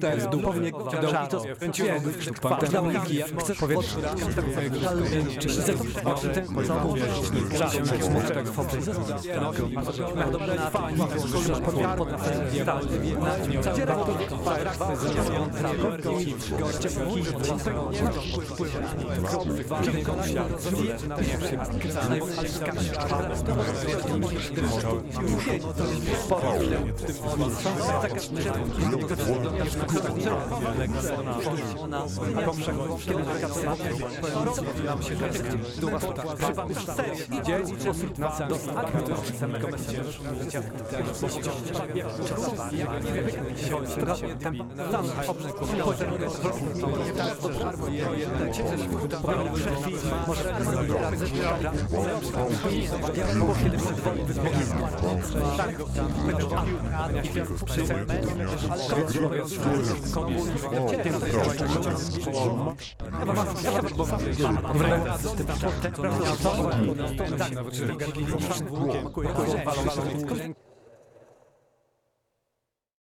Ten z dupownie ciążano. Ten dźwięk pamiętam jaki ja chcę powietrze. Czy chcę zobaczyć ten Thank you. Tak, tak, tak. Wręcz